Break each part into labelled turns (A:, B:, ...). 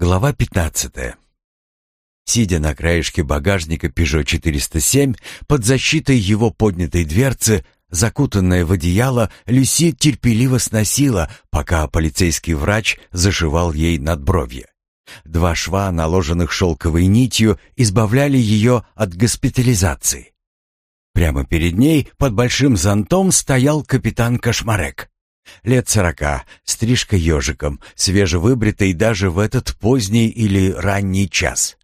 A: Глава 15. Сидя на краешке багажника Peugeot 407, под защитой его поднятой дверцы, закутанная в одеяло, Люси терпеливо сносила, пока полицейский врач зашивал ей надбровье. Два шва, наложенных шелковой нитью, избавляли ее от госпитализации. Прямо перед ней, под большим зонтом, стоял капитан Кошмарек. Лет сорока, стрижка ежиком, свежевыбритый даже в этот поздний или ранний час.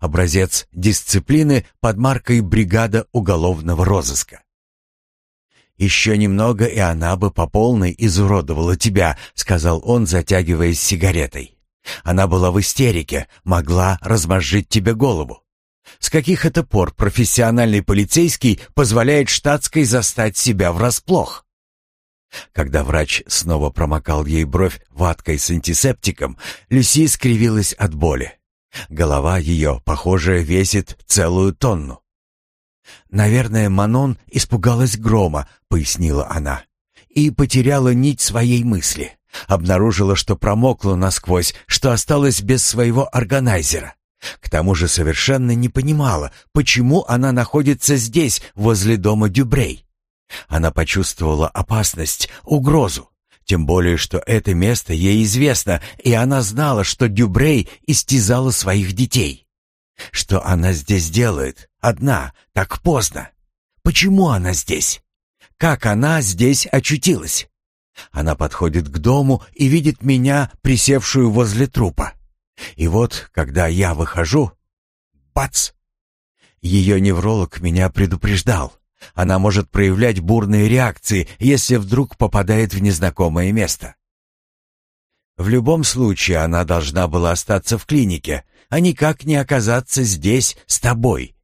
A: Образец дисциплины под маркой «Бригада уголовного розыска». «Еще немного, и она бы по полной изуродовала тебя», — сказал он, затягиваясь сигаретой. «Она была в истерике, могла размозжить тебе голову. С каких это пор профессиональный полицейский позволяет штатской застать себя врасплох?» Когда врач снова промокал ей бровь ваткой с антисептиком, Люси скривилась от боли. Голова ее, похоже, весит целую тонну. «Наверное, Манон испугалась грома», — пояснила она, «и потеряла нить своей мысли. Обнаружила, что промокла насквозь, что осталась без своего органайзера. К тому же совершенно не понимала, почему она находится здесь, возле дома Дюбрей. Она почувствовала опасность, угрозу. Тем более, что это место ей известно, и она знала, что Дюбрей истязала своих детей. Что она здесь делает? Одна, так поздно. Почему она здесь? Как она здесь очутилась? Она подходит к дому и видит меня, присевшую возле трупа. И вот, когда я выхожу, бац! Ее невролог меня предупреждал. Она может проявлять бурные реакции, если вдруг попадает в незнакомое место. В любом случае она должна была остаться в клинике, а никак не оказаться здесь с тобой.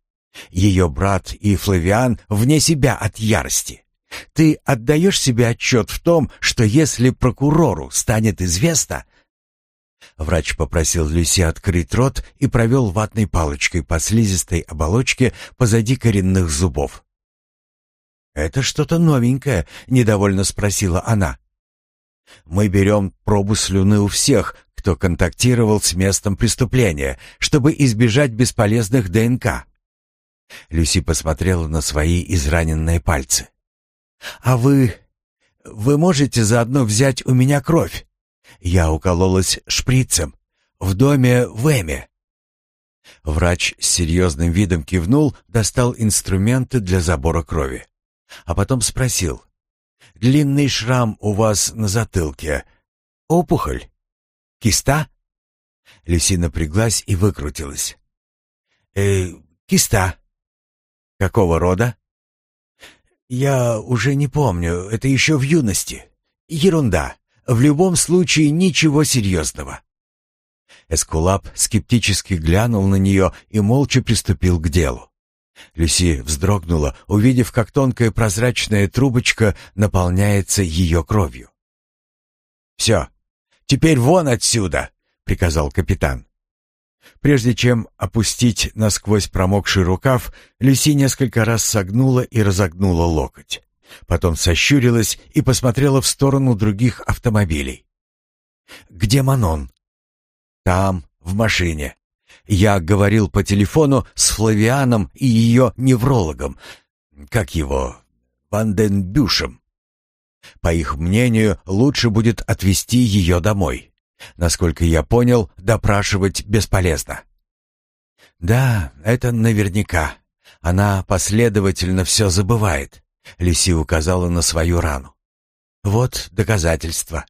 A: Ее брат и Флавиан вне себя от ярости. Ты отдаешь себе отчет в том, что если прокурору станет известно... Врач попросил Люси открыть рот и провел ватной палочкой по слизистой оболочке позади коренных зубов. «Это что-то новенькое», — недовольно спросила она. «Мы берем пробу слюны у всех, кто контактировал с местом преступления, чтобы избежать бесполезных ДНК». Люси посмотрела на свои израненные пальцы. «А вы... вы можете заодно взять у меня кровь? Я укололась шприцем в доме в Эме». Врач с серьезным видом кивнул, достал инструменты для забора крови а потом спросил. «Длинный шрам у вас на затылке. Опухоль? Киста?» Люси напряглась и выкрутилась. «Э, киста. Какого рода?» «Я уже не помню, это еще в юности. Ерунда. В любом случае ничего серьезного». Эскулап скептически глянул на нее и молча приступил к делу. Люси вздрогнула, увидев, как тонкая прозрачная трубочка наполняется ее кровью. «Все, теперь вон отсюда!» — приказал капитан. Прежде чем опустить насквозь промокший рукав, Люси несколько раз согнула и разогнула локоть. Потом сощурилась и посмотрела в сторону других автомобилей. «Где Манон?» «Там, в машине. Я говорил по телефону с Флавианом и ее неврологом. Как его? Ванденбюшем. По их мнению, лучше будет отвезти ее домой. Насколько я понял, допрашивать бесполезно. Да, это наверняка. Она последовательно все забывает. Люси указала на свою рану. Вот доказательство.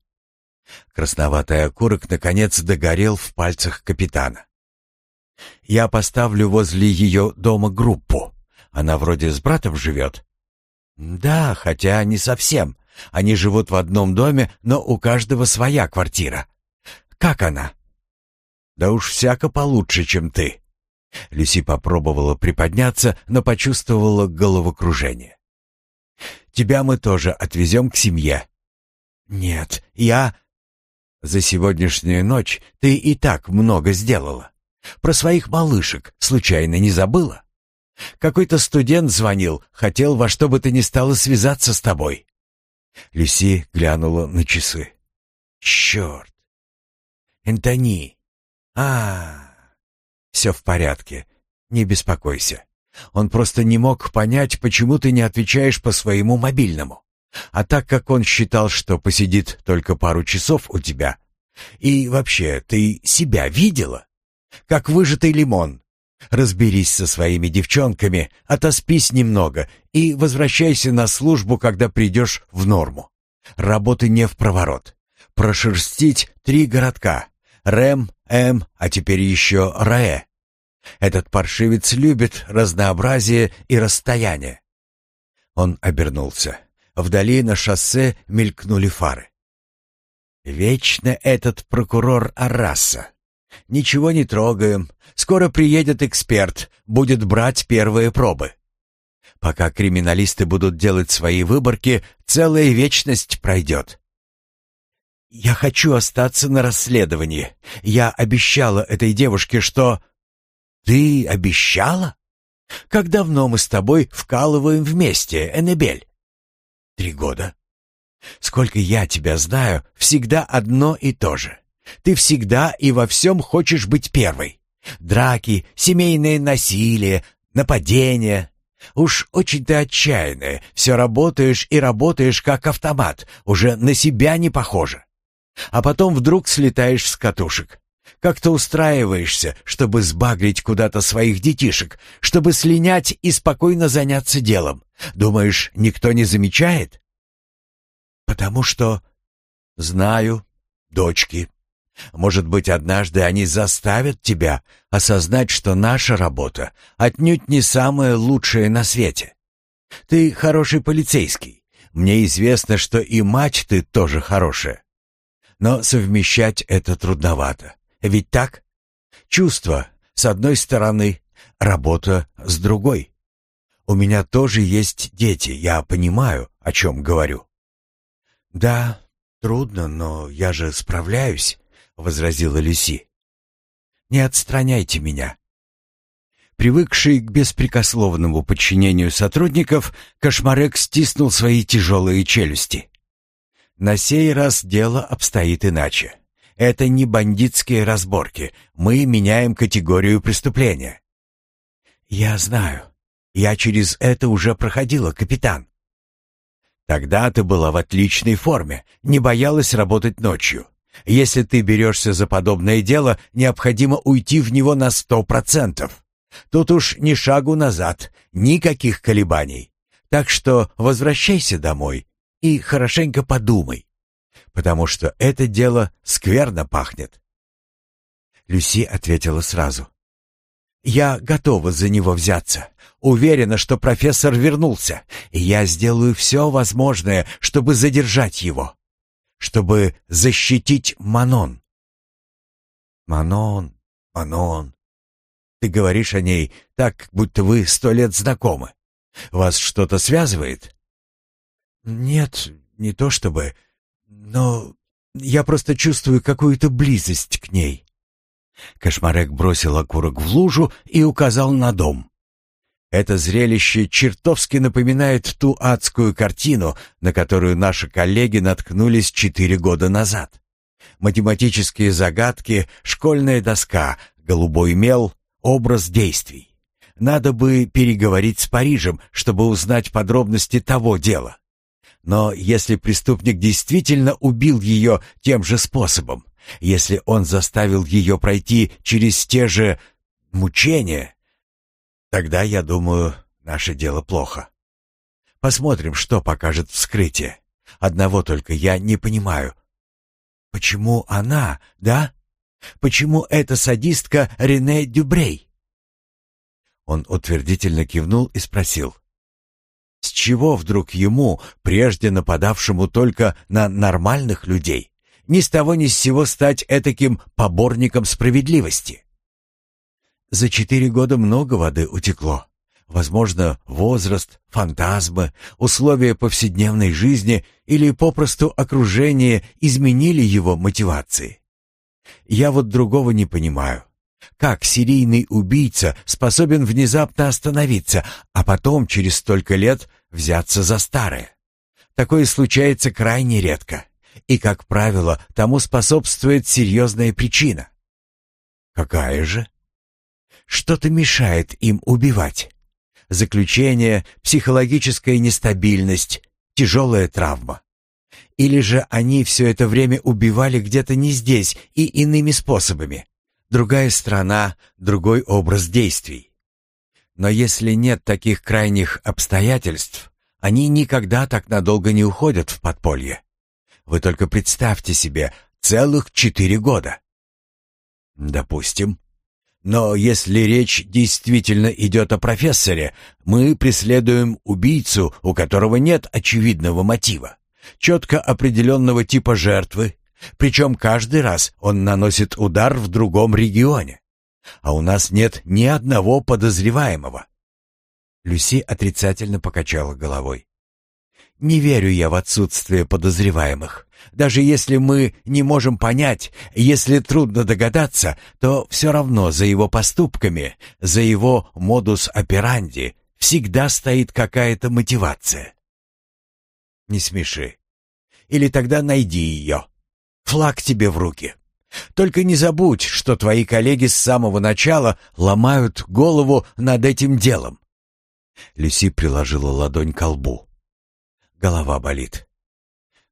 A: Красноватый окурок наконец догорел в пальцах капитана. Я поставлю возле ее дома группу. Она вроде с братом живет. Да, хотя не совсем. Они живут в одном доме, но у каждого своя квартира. Как она? Да уж всяко получше, чем ты. Люси попробовала приподняться, но почувствовала головокружение. Тебя мы тоже отвезем к семье. Нет, я... За сегодняшнюю ночь ты и так много сделала. Про своих малышек случайно не забыла? Какой-то студент звонил, хотел во что бы то ни стало связаться с тобой. Люси глянула на часы. Черт! Энтони, А, все в порядке. Не беспокойся. Он просто не мог понять, почему ты не отвечаешь по своему мобильному. А так как он считал, что посидит только пару часов у тебя. И вообще, ты себя видела? Как выжатый лимон. Разберись со своими девчонками, отоспись немного и возвращайся на службу, когда придешь в норму. Работы не в проворот. Прошерстить три городка. Рэм, Эм, а теперь еще Раэ. Этот паршивец любит разнообразие и расстояние. Он обернулся. Вдали на шоссе мелькнули фары. Вечно этот прокурор Араса. Ничего не трогаем. Скоро приедет эксперт, будет брать первые пробы. Пока криминалисты будут делать свои выборки, целая вечность пройдет. Я хочу остаться на расследовании. Я обещала этой девушке, что... Ты обещала? Как давно мы с тобой вкалываем вместе, Эннебель? Три года. Сколько я тебя знаю, всегда одно и то же. Ты всегда и во всем хочешь быть первой. Драки, семейное насилие, нападения. Уж очень ты отчаянная, все работаешь и работаешь как автомат, уже на себя не похоже. А потом вдруг слетаешь с катушек. Как-то устраиваешься, чтобы сбагрить куда-то своих детишек, чтобы слинять и спокойно заняться делом. Думаешь, никто не замечает? Потому что... Знаю, дочки. Может быть, однажды они заставят тебя осознать, что наша работа отнюдь не самая лучшая на свете. Ты хороший полицейский. Мне известно, что и мать ты тоже хорошая. Но совмещать это трудновато. Ведь так? Чувство с одной стороны, работа с другой. У меня тоже есть дети, я понимаю, о чем говорю. Да, трудно, но я же справляюсь, возразила Люси. Не отстраняйте меня. Привыкший к беспрекословному подчинению сотрудников, Кошмарек стиснул свои тяжелые челюсти. На сей раз дело обстоит иначе. Это не бандитские разборки. Мы меняем категорию преступления. Я знаю. Я через это уже проходила, капитан. Тогда ты была в отличной форме, не боялась работать ночью. Если ты берешься за подобное дело, необходимо уйти в него на сто процентов. Тут уж ни шагу назад, никаких колебаний. Так что возвращайся домой и хорошенько подумай, потому что это дело скверно пахнет. Люси ответила сразу. «Я готова за него взяться. Уверена, что профессор вернулся, и я сделаю все возможное, чтобы задержать его, чтобы защитить Манон». «Манон, Манон. Ты говоришь о ней так, будто вы сто лет знакомы. Вас что-то связывает?» «Нет, не то чтобы, но я просто чувствую какую-то близость к ней». Кошмарек бросил окурок в лужу и указал на дом. Это зрелище чертовски напоминает ту адскую картину, на которую наши коллеги наткнулись четыре года назад. Математические загадки, школьная доска, голубой мел, образ действий. Надо бы переговорить с Парижем, чтобы узнать подробности того дела. Но если преступник действительно убил ее тем же способом, если он заставил ее пройти через те же мучения, тогда, я думаю, наше дело плохо. Посмотрим, что покажет вскрытие. Одного только я не понимаю. Почему она, да? Почему эта садистка Рене Дюбрей? Он утвердительно кивнул и спросил. С чего вдруг ему, прежде нападавшему только на нормальных людей, ни с того ни с сего стать этаким поборником справедливости? За четыре года много воды утекло. Возможно, возраст, фантазмы, условия повседневной жизни или попросту окружение изменили его мотивации. Я вот другого не понимаю. Как серийный убийца способен внезапно остановиться, а потом через столько лет взяться за старое? Такое случается крайне редко, и, как правило, тому способствует серьезная причина. Какая же? Что-то мешает им убивать. Заключение, психологическая нестабильность, тяжелая травма. Или же они все это время убивали где-то не здесь и иными способами. Другая страна, другой образ действий. Но если нет таких крайних обстоятельств, они никогда так надолго не уходят в подполье. Вы только представьте себе, целых четыре года. Допустим. Но если речь действительно идет о профессоре, мы преследуем убийцу, у которого нет очевидного мотива, четко определенного типа жертвы, причем каждый раз он наносит удар в другом регионе. А у нас нет ни одного подозреваемого. Люси отрицательно покачала головой. Не верю я в отсутствие подозреваемых. Даже если мы не можем понять, если трудно догадаться, то все равно за его поступками, за его модус операнди всегда стоит какая-то мотивация. Не смеши. Или тогда найди ее. Флаг тебе в руки. Только не забудь, что твои коллеги с самого начала ломают голову над этим делом. Люси приложила ладонь к лбу. Голова болит.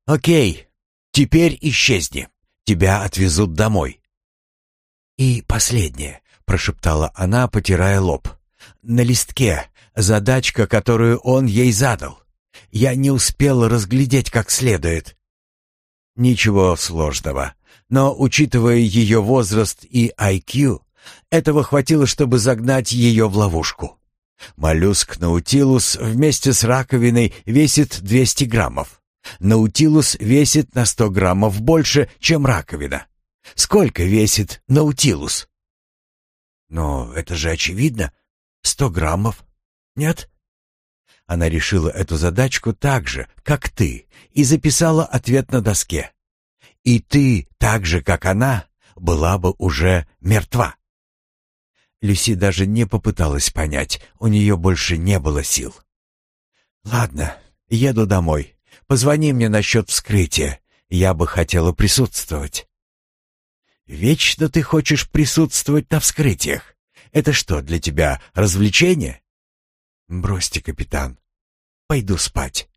A: Окей, теперь исчезни. Тебя отвезут домой. И последнее, прошептала она, потирая лоб. На листке задачка, которую он ей задал. Я не успел разглядеть как следует. Ничего сложного. Но, учитывая ее возраст и IQ, этого хватило, чтобы загнать ее в ловушку. Моллюск Наутилус вместе с раковиной весит 200 граммов. Наутилус весит на 100 граммов больше, чем раковина. Сколько весит Наутилус? Но это же очевидно. 100 граммов. Нет? Она решила эту задачку так же, как ты, и записала ответ на доске. И ты, так же, как она, была бы уже мертва. Люси даже не попыталась понять, у нее больше не было сил. «Ладно, еду домой. Позвони мне насчет вскрытия. Я бы хотела присутствовать». «Вечно ты хочешь присутствовать на вскрытиях. Это что, для тебя развлечение?» «Бросьте, капитан. Пойду спать».